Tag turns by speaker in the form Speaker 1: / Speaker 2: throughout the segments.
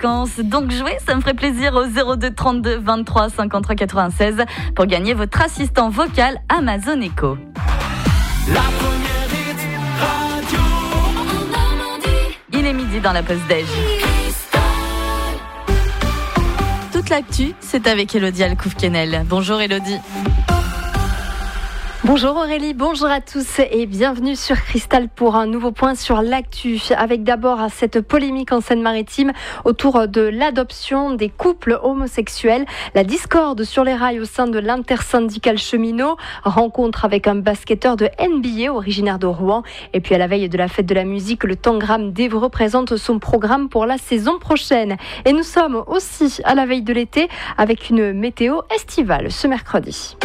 Speaker 1: vacances. Donc jouez, ça me ferait plaisir au 02 32 23 53 96 pour gagner votre assistant vocal Amazon Echo. La Il est midi dans la pause déj. Toute l'actu, c'est avec Elodie Alcouf-Kenel. Bonjour Elodie.
Speaker 2: Bonjour Aurélie, bonjour à tous et bienvenue sur Cristal pour un nouveau point sur l'actu. Avec d'abord cette polémique en Seine-Maritime autour de l'adoption des couples homosexuels, la discorde sur les rails au sein de l'intersyndicale cheminot, rencontre avec un basketteur de NBA originaire de Rouen. Et puis à la veille de la fête de la musique, le Tangram d'Evreux présente son programme pour la saison prochaine. Et nous sommes aussi à la veille de l'été avec une météo estivale ce mercredi.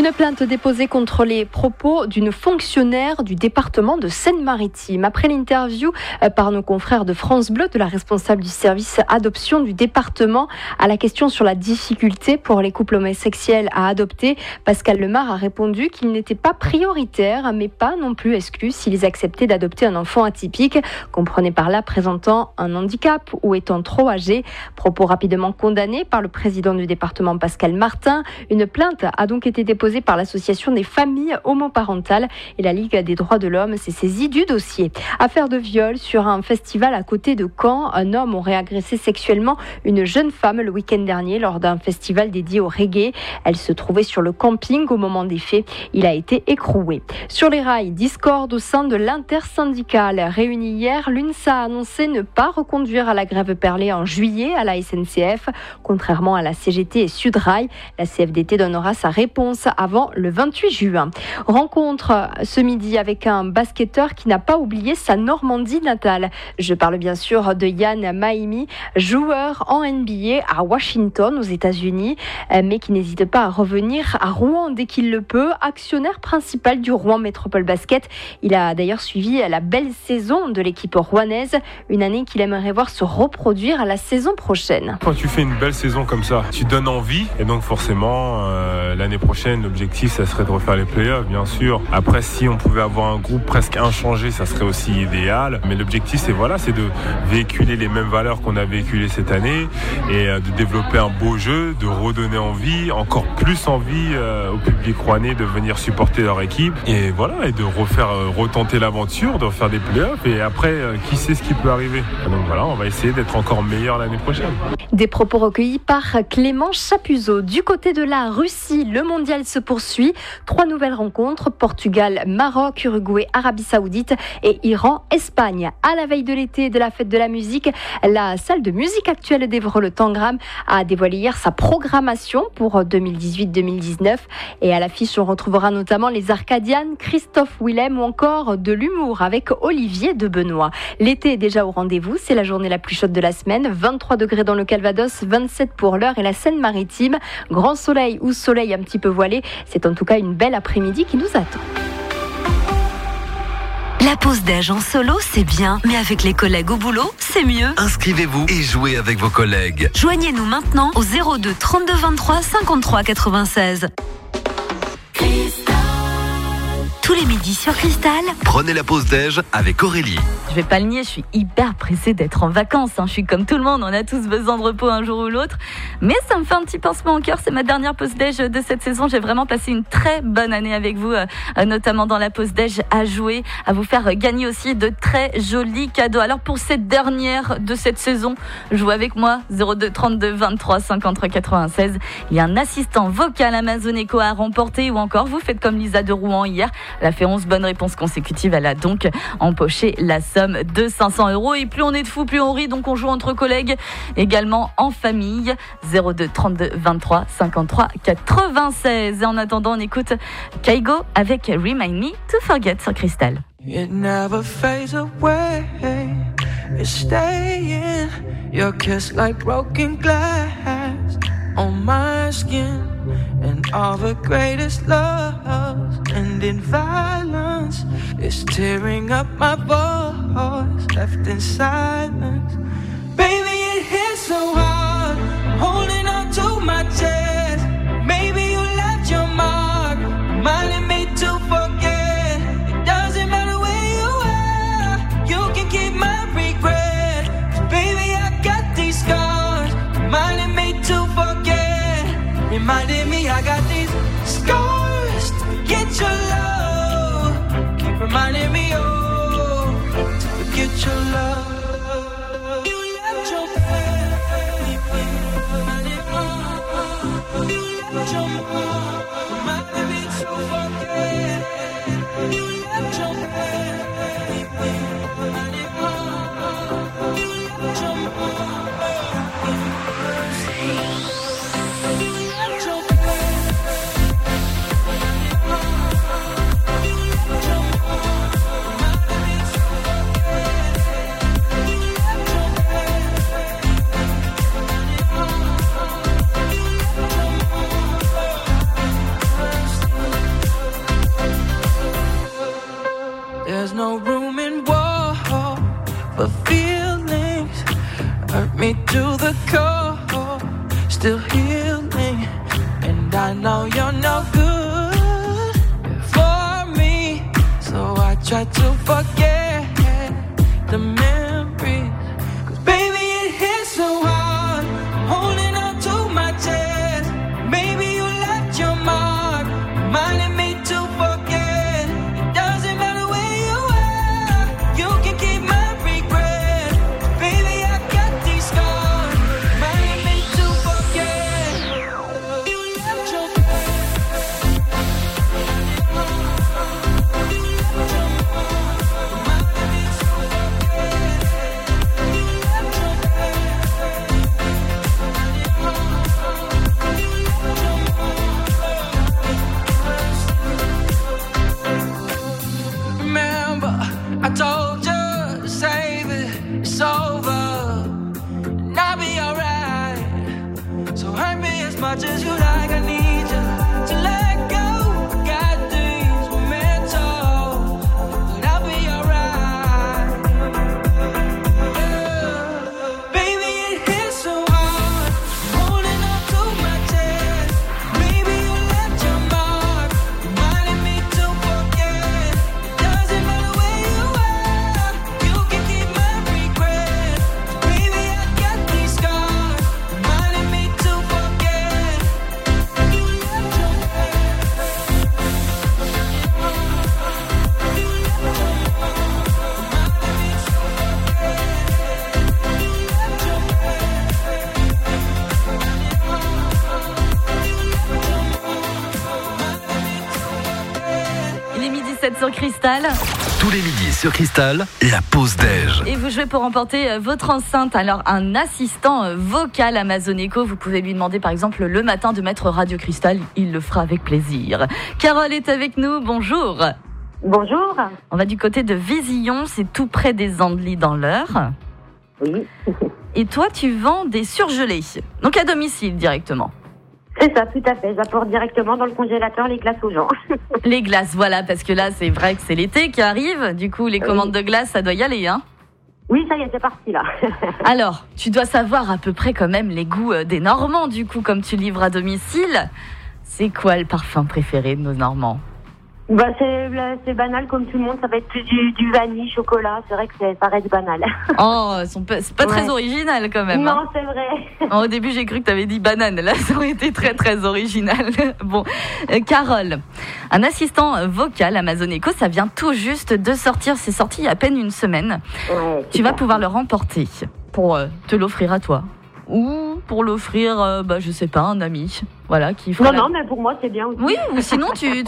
Speaker 2: Une plainte déposée contre les propos d'une fonctionnaire du département de Seine-Maritime. Après l'interview euh, par nos confrères de France Bleu de la responsable du service adoption du département à la question sur la difficulté pour les couples homosexuels à adopter, Pascal Lemar a répondu qu'il n'était pas prioritaire, mais pas non plus exclu s'ils acceptaient d'adopter un enfant atypique, comprenez par là présentant un handicap ou étant trop âgé. Propos rapidement condamnés par le président du département Pascal Martin. Une plainte a donc été déposée posée par l'association des familles homoparentales et la Ligue des droits de l'homme s'est saisie du dossier. Affaire de viol sur un festival à côté de Caen. Un homme aurait agressé sexuellement une jeune femme le week-end dernier lors d'un festival dédié au reggae. Elle se trouvait sur le camping au moment des faits. Il a été écroué. Sur les rails, discorde au sein de l'intersyndicale. Réunie hier, l'UNSA a annoncé ne pas reconduire à la grève perlée en juillet à la SNCF. Contrairement à la CGT et Sudrail, la CFDT donnera sa réponse avant le 28 juin. Rencontre ce midi avec un basketteur qui n'a pas oublié sa Normandie natale. Je parle bien sûr de Yann Maimi, joueur en NBA à Washington aux États-Unis, mais qui n'hésite pas à revenir à Rouen dès qu'il le peut, actionnaire principal du Rouen Métropole Basket. Il a d'ailleurs suivi la belle saison de l'équipe rouennaise, une année qu'il aimerait voir se reproduire à la saison prochaine.
Speaker 3: Quand tu fais une belle saison comme ça, tu donnes envie et donc forcément euh, l'année prochaine l'objectif, ça serait de refaire les playoffs, bien sûr. Après, si on pouvait avoir un groupe presque inchangé, ça serait aussi idéal. Mais l'objectif, c'est voilà, c'est de véhiculer les mêmes valeurs qu'on a véhiculées cette année et euh, de développer un beau jeu, de redonner envie, encore plus envie euh, au public rouennais de venir supporter leur équipe et voilà, et de refaire euh, retenter l'aventure, de refaire des playoffs et après, qui sait ce qui peut arriver. Donc voilà, on va essayer d'être encore meilleur l'année prochaine.
Speaker 2: Des propos recueillis par Clément Chapuzot. Du côté de la Russie, le mondial se poursuit. Trois nouvelles rencontres, Portugal, Maroc, Uruguay, Arabie Saoudite et Iran, Espagne. À la veille de l'été de la fête de la musique, la salle de musique actuelle d'Evreux, le Tangram, a dévoilé hier sa programmation pour 2018-2019. Et à l'affiche, on retrouvera notamment les Arcadianes, Christophe Willem ou encore de l'humour avec Olivier de Benoît. L'été est déjà au rendez-vous, c'est la journée la plus chaude de la semaine, 23 degrés dans le Calvados, 27 pour l'heure et la Seine-Maritime. Grand soleil ou soleil un petit peu voilé c'est en tout cas une belle après-midi qui nous attend.
Speaker 4: La pause d'âge en solo, c'est bien, mais avec les collègues au boulot, c'est mieux.
Speaker 5: Inscrivez-vous et jouez avec vos collègues.
Speaker 4: Joignez-nous maintenant au 02 32 23 53 96 tous les midis sur Cristal.
Speaker 5: Prenez la pause déj avec Aurélie.
Speaker 1: Je vais pas le nier, je suis hyper pressée d'être en vacances. Hein. Je suis comme tout le monde, on a tous besoin de repos un jour ou l'autre. Mais ça me fait un petit pincement au cœur. C'est ma dernière pause déj de cette saison. J'ai vraiment passé une très bonne année avec vous, euh, notamment dans la pause déj, à jouer, à vous faire gagner aussi de très jolis cadeaux. Alors pour cette dernière de cette saison, jouez avec moi 02 32 23 53 96. Il y a un assistant vocal Amazon Echo à remporter ou encore vous faites comme Lisa de Rouen hier. Elle a fait 11 bonnes réponses consécutives. Elle a donc empoché la somme de 500 euros. Et plus on est de fous, plus on rit. Donc on joue entre collègues, également en famille. 02 32 23 53 96. Et en attendant, on écoute Kaigo avec Remind Me to Forget sur Cristal. It never fades away. It's staying. Your kiss like broken glass on my skin. And all the greatest loves end violence. It's tearing up my voice, left in silence. Baby, it hits so hard. I'm holding on to my chest. Cristal
Speaker 5: Tous les midis sur Cristal, la pause déj.
Speaker 1: et vous jouez pour remporter euh, votre enceinte. Alors, un assistant euh, vocal Amazon Echo, vous pouvez lui demander par exemple le matin de mettre Radio Cristal, il le fera avec plaisir. Carole est avec nous, bonjour.
Speaker 6: Bonjour.
Speaker 1: On va du côté de Vésillon, c'est tout près des Andelys dans l'heure.
Speaker 6: Oui,
Speaker 1: Et toi, tu vends des surgelés, donc à domicile directement.
Speaker 6: C'est ça, tout à fait. J'apporte directement dans le congélateur les glaces aux gens.
Speaker 1: Les glaces, voilà, parce que là, c'est vrai que c'est l'été qui arrive. Du coup, les commandes de glace, ça doit y aller, hein.
Speaker 6: Oui, ça y est, c'est parti là.
Speaker 1: Alors, tu dois savoir à peu près quand même les goûts euh, des Normands, du coup, comme tu livres à domicile. C'est quoi le parfum préféré de nos Normands?
Speaker 6: Bah, c'est c'est banal comme tout le monde. Ça va être plus du, du vanille, chocolat. C'est vrai que ça reste banal.
Speaker 1: Oh, c'est pas très
Speaker 6: Ouais.
Speaker 1: original quand même. hein.
Speaker 6: non, c'est vrai.
Speaker 1: Oh, Au début, j'ai cru que tu avais dit banane. Là, ça aurait été très, très original. Bon, euh, Carole, un assistant vocal Amazon Echo, ça vient tout juste de sortir. C'est sorti il y a à peine une semaine.
Speaker 6: Ouais,
Speaker 1: Tu vas pouvoir le remporter pour euh, te l'offrir à toi. Ou pour l'offrir, euh, bah, je sais pas, un ami. Voilà, qui fera.
Speaker 6: Non,
Speaker 1: la-
Speaker 6: non, mais pour moi, c'est bien aussi.
Speaker 1: Oui, ou sinon, tu,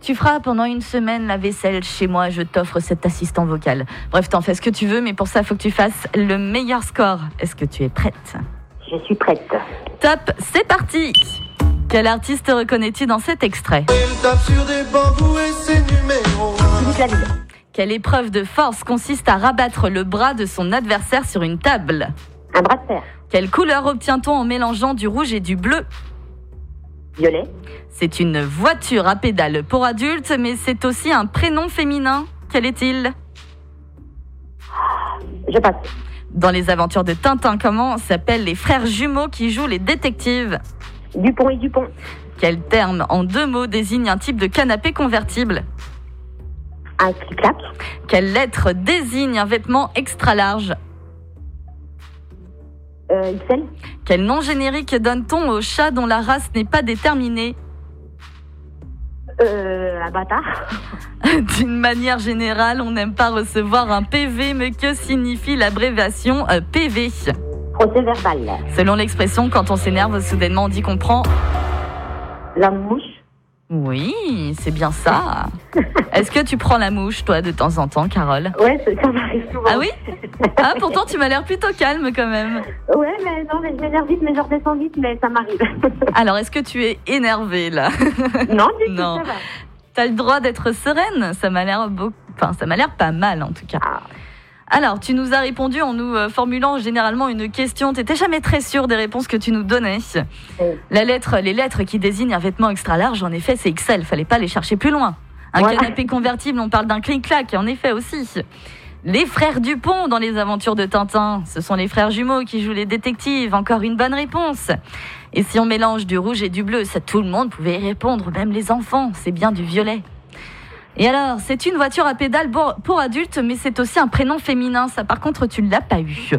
Speaker 1: tu, feras pendant une semaine la vaisselle chez moi. Je t'offre cet assistant vocal. Bref, t'en fais ce que tu veux, mais pour ça, il faut que tu fasses le meilleur score. Est-ce que tu es prête?
Speaker 6: Je suis prête.
Speaker 1: Top, c'est parti Quel artiste reconnais-tu dans cet extrait?
Speaker 6: Philippe Laville.
Speaker 1: Quelle épreuve de force consiste à rabattre le bras de son adversaire sur une table?
Speaker 6: Un bras de fer.
Speaker 1: Quelle couleur obtient-on en mélangeant du rouge et du bleu
Speaker 6: Violet.
Speaker 1: C'est une voiture à pédales pour adultes, mais c'est aussi un prénom féminin. Quel est-il
Speaker 6: Je passe.
Speaker 1: Dans les aventures de Tintin, comment s'appellent les frères jumeaux qui jouent les détectives
Speaker 6: Dupont et Dupont.
Speaker 1: Quel terme en deux mots désigne un type de canapé convertible
Speaker 6: Un clic-clac.
Speaker 1: Quelle lettre désigne un vêtement extra large
Speaker 6: XL.
Speaker 1: Quel nom générique donne-t-on au chat dont la race n'est pas déterminée
Speaker 6: Euh, bâtard.
Speaker 1: D'une manière générale, on n'aime pas recevoir un PV, mais que signifie l'abréviation euh, PV
Speaker 6: Procès verbal.
Speaker 1: Selon l'expression, quand on s'énerve, soudainement on dit qu'on prend.
Speaker 6: La mouche.
Speaker 1: Oui, c'est bien ça. Est-ce que tu prends la mouche, toi, de temps en temps, Carole?
Speaker 6: Ouais, ça, m'arrive souvent.
Speaker 1: Ah oui? Ah, pourtant, tu m'as l'air plutôt calme quand même.
Speaker 6: Ouais, mais non, mais je m'énerve vite, mais je redescends vite, mais ça m'arrive.
Speaker 1: Alors, est-ce que tu es énervée là?
Speaker 6: Non, du tout,
Speaker 1: Non.
Speaker 6: ça va.
Speaker 1: T'as le droit d'être sereine Ça m'a l'air beau... Enfin, ça m'a l'air pas mal en tout cas.
Speaker 6: Ah.
Speaker 1: Alors, tu nous as répondu en nous euh, formulant généralement une question. T'étais jamais très sûre des réponses que tu nous donnais.
Speaker 6: Oui.
Speaker 1: La lettre, les lettres qui désignent un vêtement extra large, en effet, c'est XL. Fallait pas les chercher plus loin. Un
Speaker 6: Voilà.
Speaker 1: canapé convertible, on parle d'un clic-clac, en effet aussi. Les frères Dupont dans les aventures de Tintin. Ce sont les frères jumeaux qui jouent les détectives. Encore une bonne réponse. Et si on mélange du rouge et du bleu, ça tout le monde pouvait y répondre, même les enfants. C'est bien du violet. Et alors, c'est une voiture à pédales pour, pour adultes, mais c'est aussi un prénom féminin. Ça, par contre, tu ne l'as pas eu.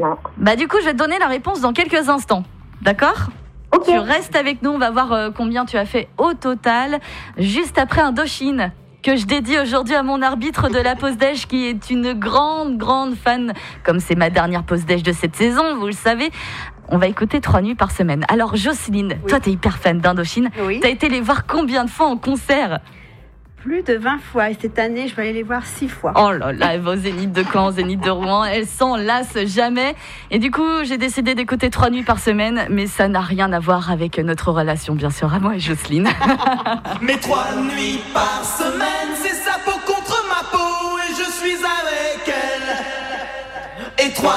Speaker 6: Non.
Speaker 1: Bah, du coup, je vais te donner la réponse dans quelques instants. D'accord?
Speaker 6: Ok.
Speaker 1: Tu restes avec nous, on va voir euh, combien tu as fait au total, juste après Indochine, que je dédie aujourd'hui à mon arbitre de la pause déj, qui est une grande, grande fan, comme c'est ma dernière pause déj de cette saison, vous le savez. On va écouter trois nuits par semaine. Alors, Jocelyne, toi, t'es hyper fan d'Indochine.
Speaker 7: Oui,
Speaker 1: T'as été les voir combien de fois en concert?
Speaker 7: plus de 20 fois. Et cette année, je vais aller les voir 6 fois.
Speaker 1: Oh là là, vos zéniths de Caen, zéniths de Rouen, elles s'en lassent jamais. Et du coup, j'ai décidé d'écouter 3 nuits par semaine, mais ça n'a rien à voir avec notre relation, bien sûr, à moi et Jocelyne.
Speaker 8: mais 3 nuits par semaine, c'est sa peau contre ma peau, et je suis avec elle. Et
Speaker 1: 3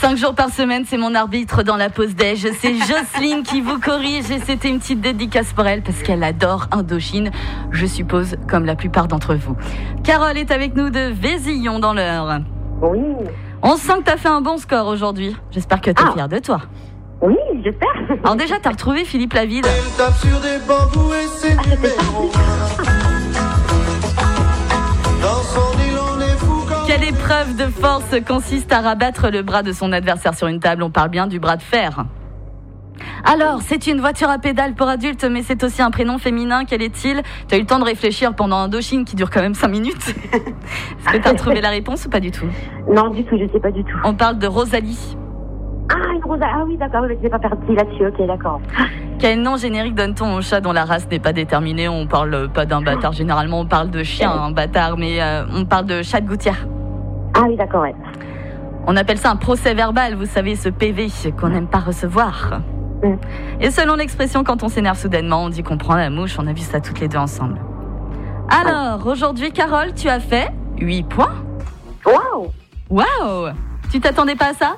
Speaker 1: cinq jours par semaine, c'est mon arbitre dans la pause déj. C'est Jocelyne qui vous corrige et c'était une petite dédicace pour elle parce qu'elle adore Indochine, je suppose, comme la plupart d'entre vous. Carole est avec nous de Vésillon dans l'heure.
Speaker 6: Oui.
Speaker 1: On sent que t'as fait un bon score aujourd'hui. J'espère que t'es
Speaker 6: Ah.
Speaker 1: fière de toi.
Speaker 6: Oui, j'espère.
Speaker 1: Alors déjà, t'as retrouvé Philippe Lavide.
Speaker 6: Ah, c'était ça.
Speaker 1: Quelle épreuve de force consiste à rabattre le bras de son adversaire sur une table On parle bien du bras de fer. Alors, c'est une voiture à pédales pour adultes, mais c'est aussi un prénom féminin. Quel est-il? Tu as eu le temps de réfléchir pendant un Indochine qui dure quand même 5 minutes. Est-ce que tu as trouvé la réponse ou pas du tout?
Speaker 6: Non, du tout, je sais pas du tout.
Speaker 1: On parle de Rosalie.
Speaker 6: Ah, une rosa. Ah oui, d'accord, je n'ai pas parti là-dessus. Ok, d'accord.
Speaker 1: Quel nom générique donne-t-on au chat dont la race n'est pas déterminée? On parle pas d'un bâtard. Généralement, on parle de chien, un bâtard, mais euh, on parle de chat de gouttière.
Speaker 6: Ah oui, d'accord, ouais.
Speaker 1: On appelle ça un procès verbal, vous savez, ce PV qu'on n'aime pas recevoir.
Speaker 6: Mm.
Speaker 1: Et selon l'expression, quand on s'énerve soudainement, on dit qu'on prend la mouche. On a vu ça toutes les deux ensemble. Alors, aujourd'hui, Carole, tu as fait 8 points.
Speaker 6: Waouh
Speaker 1: Waouh Tu t'attendais pas à ça?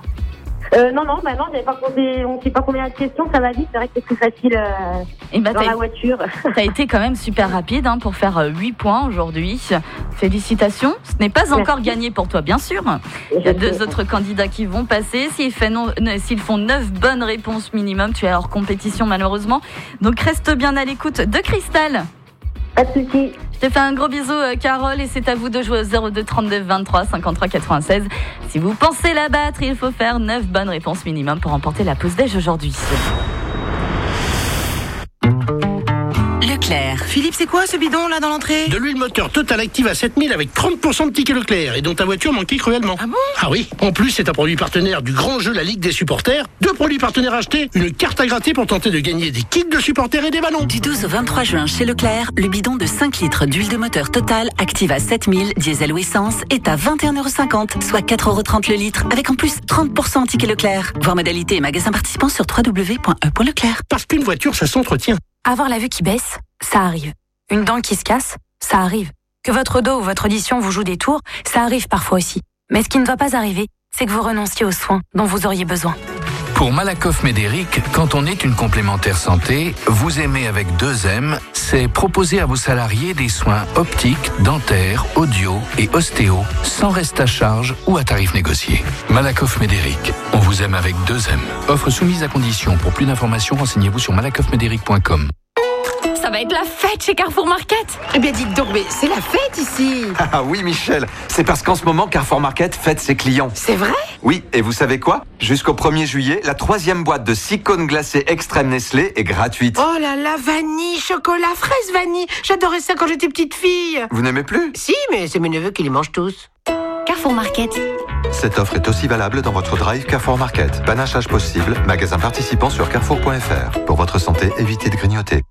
Speaker 6: Euh, Non, non, bah non, pas compté, on sait pas combien de questions, ça va vite. C'est vrai que c'est plus facile euh,
Speaker 1: Eh ben,
Speaker 6: dans la voiture.
Speaker 1: T'as été quand même super rapide hein, pour faire euh, 8 points aujourd'hui. Félicitations. Ce n'est pas encore gagné pour toi, bien sûr. Il y a deux autres candidats qui vont passer. S'ils, ne- font 9 bonnes réponses minimum, tu es hors compétition malheureusement. Donc reste bien à l'écoute de Cristal.
Speaker 6: Pas de soucis.
Speaker 1: Je te fais un gros bisou, euh, Carole, et c'est à vous de jouer au 02 32 23 53 96. Si vous pensez la battre, il faut faire 9 bonnes réponses minimum pour remporter la pause déj aujourd'hui.
Speaker 4: Leclerc.
Speaker 9: Philippe, c'est quoi ce bidon là dans l'entrée?
Speaker 10: De l'huile moteur Total Active à 7000 avec 30% de tickets Leclerc et dont ta voiture manquait cruellement.
Speaker 9: Ah bon?
Speaker 10: Ah oui, en plus c'est un produit partenaire du grand jeu La Ligue des supporters. Deux produits partenaires achetés, une carte à gratter pour tenter de gagner des kits de supporters et des ballons.
Speaker 4: Du 12 au 23 juin chez Leclerc, le bidon de 5 litres d'huile de moteur Total active à 7000, diesel ou essence, est à 21,50€, soit 4,30€ le litre, avec en plus 30% en ticket Leclerc. Voir modalité et magasin participant sur www.e.leclerc.
Speaker 10: Parce qu'une voiture, ça s'entretient.
Speaker 11: Avoir la vue qui baisse, ça arrive. Une dent qui se casse, ça arrive. Que votre dos ou votre audition vous joue des tours, ça arrive parfois aussi. Mais ce qui ne va pas arriver, c'est que vous renonciez aux soins dont vous auriez besoin.
Speaker 5: Pour Malakoff Médéric, quand on est une complémentaire santé, vous aimez avec deux M, c'est proposer à vos salariés des soins optiques, dentaires, audio et ostéo, sans reste à charge ou à tarif négocié. Malakoff Médéric, on vous aime avec deux M. Offre soumise à condition. Pour plus d'informations, renseignez-vous sur malakoffmédéric.com.
Speaker 11: Ça va être la fête chez Carrefour Market
Speaker 9: Eh bien, dites donc, mais c'est la fête ici
Speaker 12: Ah oui, Michel, c'est parce qu'en ce moment, Carrefour Market fête ses clients.
Speaker 9: C'est vrai?
Speaker 12: Oui, et vous savez quoi? Jusqu'au 1er juillet, la troisième boîte de 6 cônes glacés extrême Nestlé est gratuite.
Speaker 9: Oh là là, vanille, chocolat, fraise, vanille J'adorais ça quand j'étais petite fille
Speaker 12: Vous n'aimez plus?
Speaker 9: Si, mais c'est mes neveux qui les mangent tous.
Speaker 11: Carrefour Market.
Speaker 12: Cette offre est aussi valable dans votre drive Carrefour Market. Panachage possible, magasin participant sur carrefour.fr. Pour votre santé, évitez de grignoter.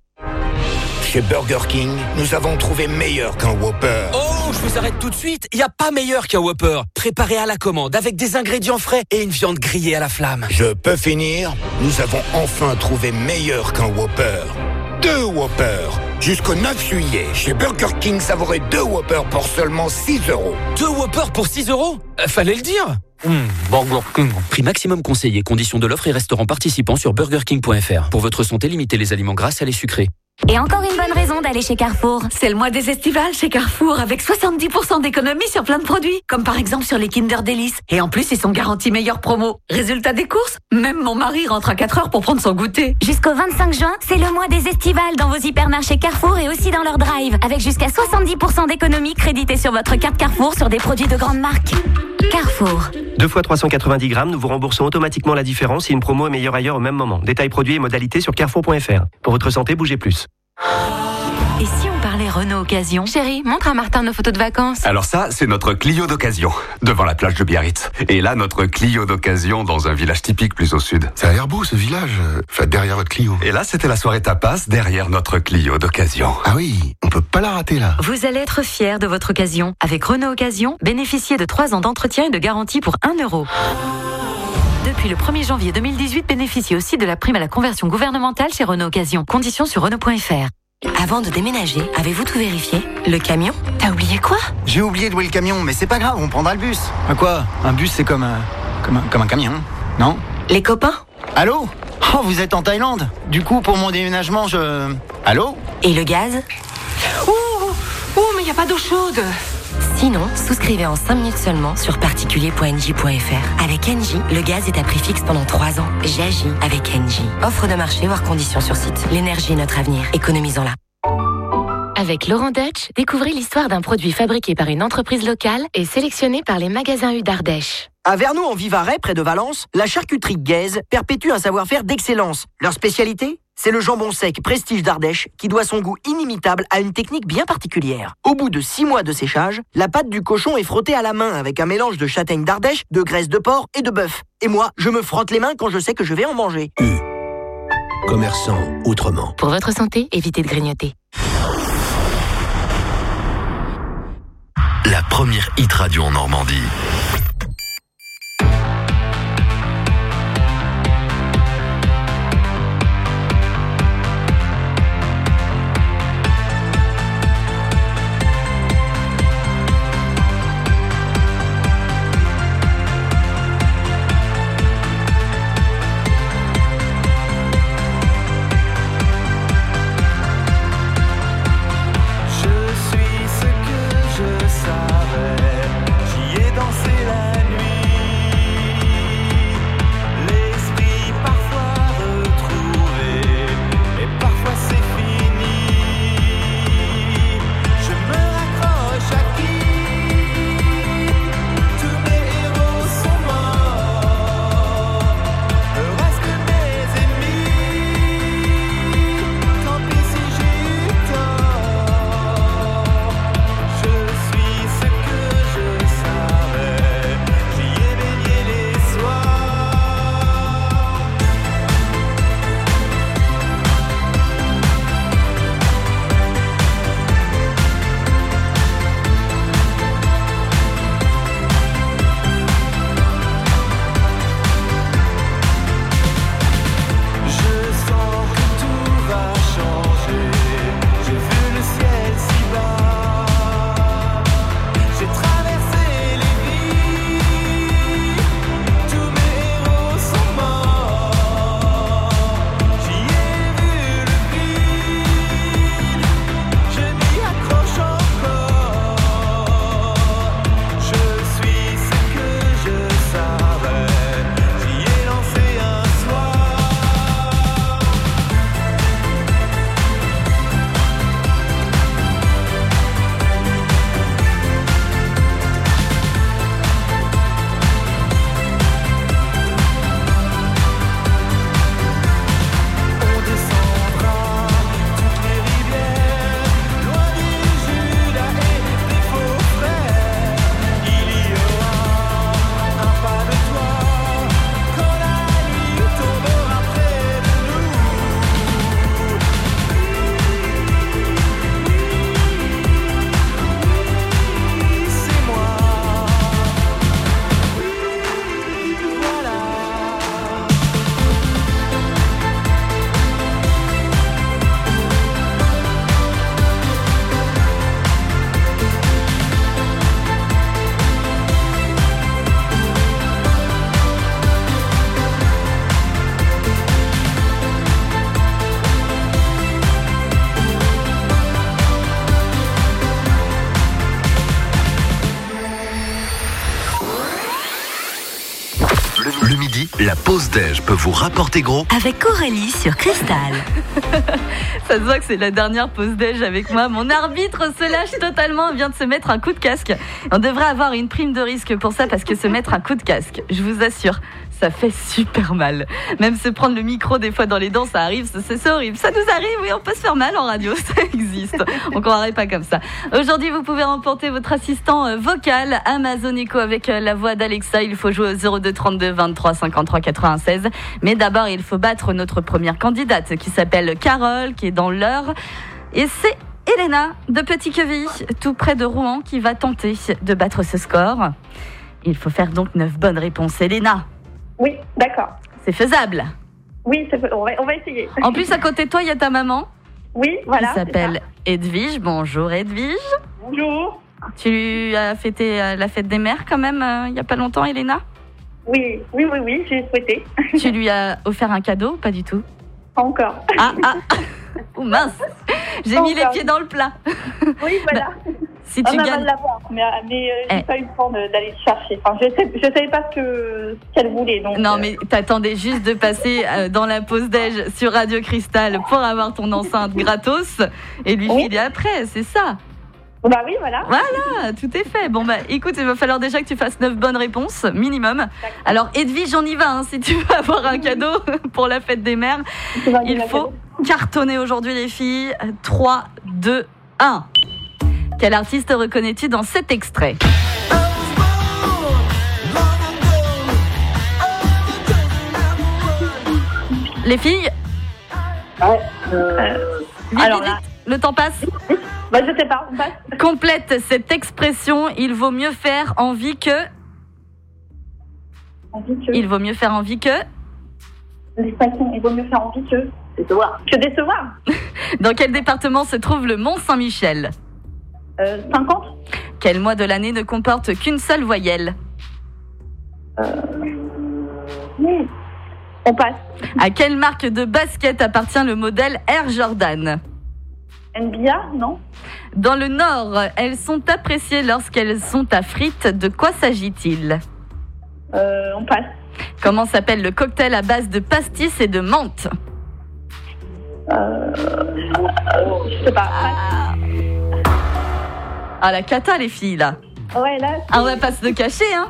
Speaker 13: Chez Burger King, nous avons trouvé meilleur qu'un Whopper.
Speaker 14: Oh, je vous arrête tout de suite. Il n'y a pas meilleur qu'un Whopper. Préparé à la commande avec des ingrédients frais et une viande grillée à la flamme.
Speaker 13: Je peux finir? Nous avons enfin trouvé meilleur qu'un Whopper. Deux Whoppers Jusqu'au 9 juillet, chez Burger King, savourez deux Whoppers pour seulement 6 euros.
Speaker 14: Deux Whoppers pour 6 euros? Euh, Fallait le dire. Mmh, Burger King. Prix maximum conseillé. Conditions de l'offre et restaurant participant sur burgerking.fr. Pour votre santé, limitez les aliments gras, salés, sucrés.
Speaker 11: Et encore une bonne raison d'aller chez Carrefour. C'est le mois des estivales chez Carrefour avec 70% d'économie sur plein de produits. Comme par exemple sur les Kinder Delice. Et en plus, ils sont garantis meilleure promo. Résultat des courses, même mon mari rentre à 4 heures pour prendre son goûter.
Speaker 15: Jusqu'au 25 juin, c'est le mois des estivales dans vos hypermarchés Carrefour et aussi dans leur drive. Avec jusqu'à 70% d'économie créditée sur votre carte Carrefour sur des produits de grande marque. Carrefour.
Speaker 16: Deux fois 390 grammes, nous vous remboursons automatiquement la différence si une promo est meilleure ailleurs au même moment. Détails produits et modalités sur carrefour.fr. Pour votre santé, bougez plus.
Speaker 11: Et si on parlait Renault Occasion Chérie, montre à Martin nos photos de vacances.
Speaker 17: Alors ça, c'est notre Clio d'occasion, devant la plage de Biarritz. Et là, notre Clio d'occasion dans un village typique plus au sud.
Speaker 18: Ça a l'air beau ce village, enfin derrière votre Clio.
Speaker 17: Et là, c'était la soirée tapas derrière notre Clio d'occasion.
Speaker 18: Ah oui, on peut pas la rater là.
Speaker 11: Vous allez être fiers de votre occasion. Avec Renault Occasion, bénéficiez de 3 ans d'entretien et de garantie pour 1 euro. Depuis le 1er janvier 2018, bénéficiez aussi de la prime à la conversion gouvernementale chez Renault Occasion. Conditions sur Renault.fr. Avant de déménager, avez-vous tout vérifié? Le camion? T'as oublié quoi?
Speaker 19: J'ai oublié de louer le camion, mais c'est pas grave, on prendra le bus.
Speaker 20: À quoi? Un bus, c'est comme un,
Speaker 19: Comme un, comme un camion, non?
Speaker 20: Les copains?
Speaker 19: Allô? Oh, vous êtes en Thaïlande. Du coup, pour mon déménagement, je... Allô?
Speaker 20: Et le gaz?
Speaker 9: Oh, oh mais il n'y a pas d'eau chaude.
Speaker 20: Sinon, souscrivez en 5 minutes seulement sur particulier.nj.fr. Avec NJ, le gaz est à prix fixe pendant 3 ans. J'agis avec NJ. Offre de marché, voire conditions sur site. L'énergie est notre avenir. Économisons-la.
Speaker 11: Avec Laurent Dutch, découvrez l'histoire d'un produit fabriqué par une entreprise locale et sélectionné par les magasins U d'Ardèche.
Speaker 21: À Vernou en Vivarais, près de Valence, la charcuterie Gaze perpétue un savoir-faire d'excellence. Leur spécialité? C'est le jambon sec Prestige d'Ardèche qui doit son goût inimitable à une technique bien particulière. Au bout de 6 mois de séchage, la pâte du cochon est frottée à la main avec un mélange de châtaigne d'Ardèche, de graisse de porc et de bœuf. Et moi, je me frotte les mains quand je sais que je vais en manger.
Speaker 8: Commerçant autrement.
Speaker 11: Pour votre santé, évitez de grignoter.
Speaker 8: La première hit radio en Normandie. Midi, la pause déj peut vous rapporter gros.
Speaker 1: Avec Aurélie sur Cristal. Ça se voit que c'est la dernière pause déj avec moi. Mon arbitre se lâche totalement, vient de se mettre un coup de casque. On devrait avoir une prime de risque pour ça parce que se mettre un coup de casque, je vous assure, ça fait super mal. Même se prendre le micro des fois dans les dents, ça arrive, c'est horrible. Ça nous arrive, oui, on peut se faire mal en radio, ça existe. On croirait pas comme ça. Aujourd'hui, vous pouvez remporter votre assistant euh, vocal Amazon Echo avec euh, la voix d'Alexa. Il faut jouer au 02 32 23 53 96. Mais d'abord, il faut battre notre première candidate qui s'appelle Carole, qui est dans l'heure. Et c'est Elena de Petit Queville, tout près de Rouen, qui va tenter de battre ce score. Il faut faire donc neuf bonnes réponses. Elena,
Speaker 6: Oui, d'accord.
Speaker 1: c'est faisable.
Speaker 6: Oui, c'est- on va, on va essayer.
Speaker 1: En plus, à côté de toi, il y a ta maman.
Speaker 6: Oui, voilà.
Speaker 1: Qui s'appelle Edwige. Bonjour Edwige.
Speaker 6: Bonjour.
Speaker 1: Tu as fêté euh, la fête des mères quand même euh, il y a pas longtemps, Elena?
Speaker 22: Oui, oui, oui, oui, j'ai souhaité.
Speaker 1: Tu lui as offert un cadeau Pas du tout?
Speaker 22: Pas encore.
Speaker 1: Ah, ah Oh mince J'ai mis les pieds dans le plat.
Speaker 22: Oui, voilà.
Speaker 1: si
Speaker 22: On
Speaker 1: tu
Speaker 22: va
Speaker 1: gagnes-
Speaker 22: mais, mais euh, j'ai
Speaker 1: Eh.
Speaker 22: pas eu le temps d'aller le chercher. Enfin, je sais, je savais pas ce que- ce qu'elle voulait. Donc,
Speaker 1: Non,
Speaker 22: euh,
Speaker 1: mais t'attendais juste de passer euh, dans la pause déj sur Radio Cristal pour avoir ton enceinte gratos et lui filer après, c'est ça
Speaker 22: Bah oui, voilà.
Speaker 1: Voilà, tout est fait. Bon, bah écoute, il va falloir déjà que tu fasses 9 bonnes réponses, minimum. Alors, Edwige, on y va, hein, si tu veux avoir un cadeau pour la fête des mères. Il faut cartonner aujourd'hui, les filles. 3, 2, 1. Quel artiste reconnais-tu dans cet extrait Les filles Vite,
Speaker 22: alors
Speaker 1: vite,
Speaker 22: là-
Speaker 1: vite. le temps passe.
Speaker 22: Bah, je sais pas, on passe.
Speaker 1: Complète cette expression, il vaut mieux faire envie que. Il vaut mieux faire envie que.
Speaker 22: L'expression, il vaut mieux faire envie que décevoir. Que décevoir.
Speaker 1: Dans quel département se trouve le Mont Saint-Michel
Speaker 22: Euh, 50
Speaker 1: Quel mois de l'année ne comporte qu'une seule voyelle?
Speaker 22: Oui. On passe.
Speaker 1: À quelle marque de basket appartient le modèle Air Jordan?
Speaker 22: NBA, non
Speaker 1: Dans le Nord, elles sont appréciées lorsqu'elles sont à frites. De quoi s'agit-il?
Speaker 22: Euh, On passe.
Speaker 1: Comment s'appelle le cocktail à base de pastis et de menthe?
Speaker 22: Euh, je sais pas.
Speaker 1: Ah la cata les filles là
Speaker 22: Ouais, là.
Speaker 1: Ah, on va pas se le cacher hein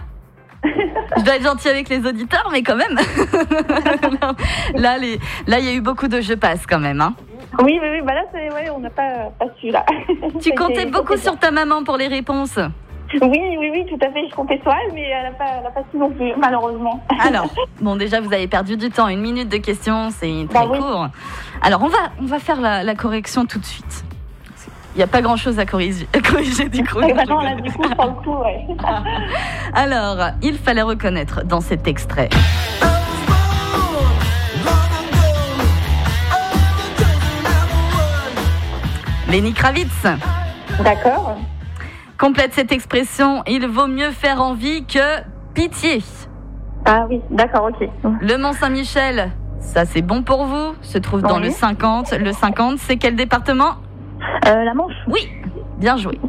Speaker 1: Je dois être gentil avec les auditeurs, mais quand même. là, les... là, il y a eu beaucoup de je passe quand même. Hein.
Speaker 22: Oui, oui, oui, bah là, c'est, ouais, on n'a pas, pas su là.
Speaker 1: Tu comptais beaucoup sur ta maman pour les réponses.
Speaker 22: Oui, oui, oui, tout à fait. Je comptais sur elle, mais elle n'a pas, pas su non plus, malheureusement.
Speaker 1: Alors, bon, déjà, vous avez perdu du temps. Une minute de questions, c'est très
Speaker 22: Bah oui.
Speaker 1: court. Alors, on va, on va faire la, la correction tout de suite. Il n'y a pas grand-chose à corriger, à corriger du coup.
Speaker 22: Et maintenant, là, du coup, pour le coup, ouais.
Speaker 1: Alors, il fallait reconnaître dans cet extrait. Lenny Kravitz.
Speaker 22: D'accord.
Speaker 1: Complète cette expression, il vaut mieux faire envie que pitié.
Speaker 22: Ah oui, d'accord, ok.
Speaker 1: Le Mont Saint-Michel, ça c'est bon pour vous, se trouve dans
Speaker 22: Oui.
Speaker 1: le 50. Le 50, c'est quel département?
Speaker 22: Euh, La Manche?
Speaker 1: Oui, bien joué.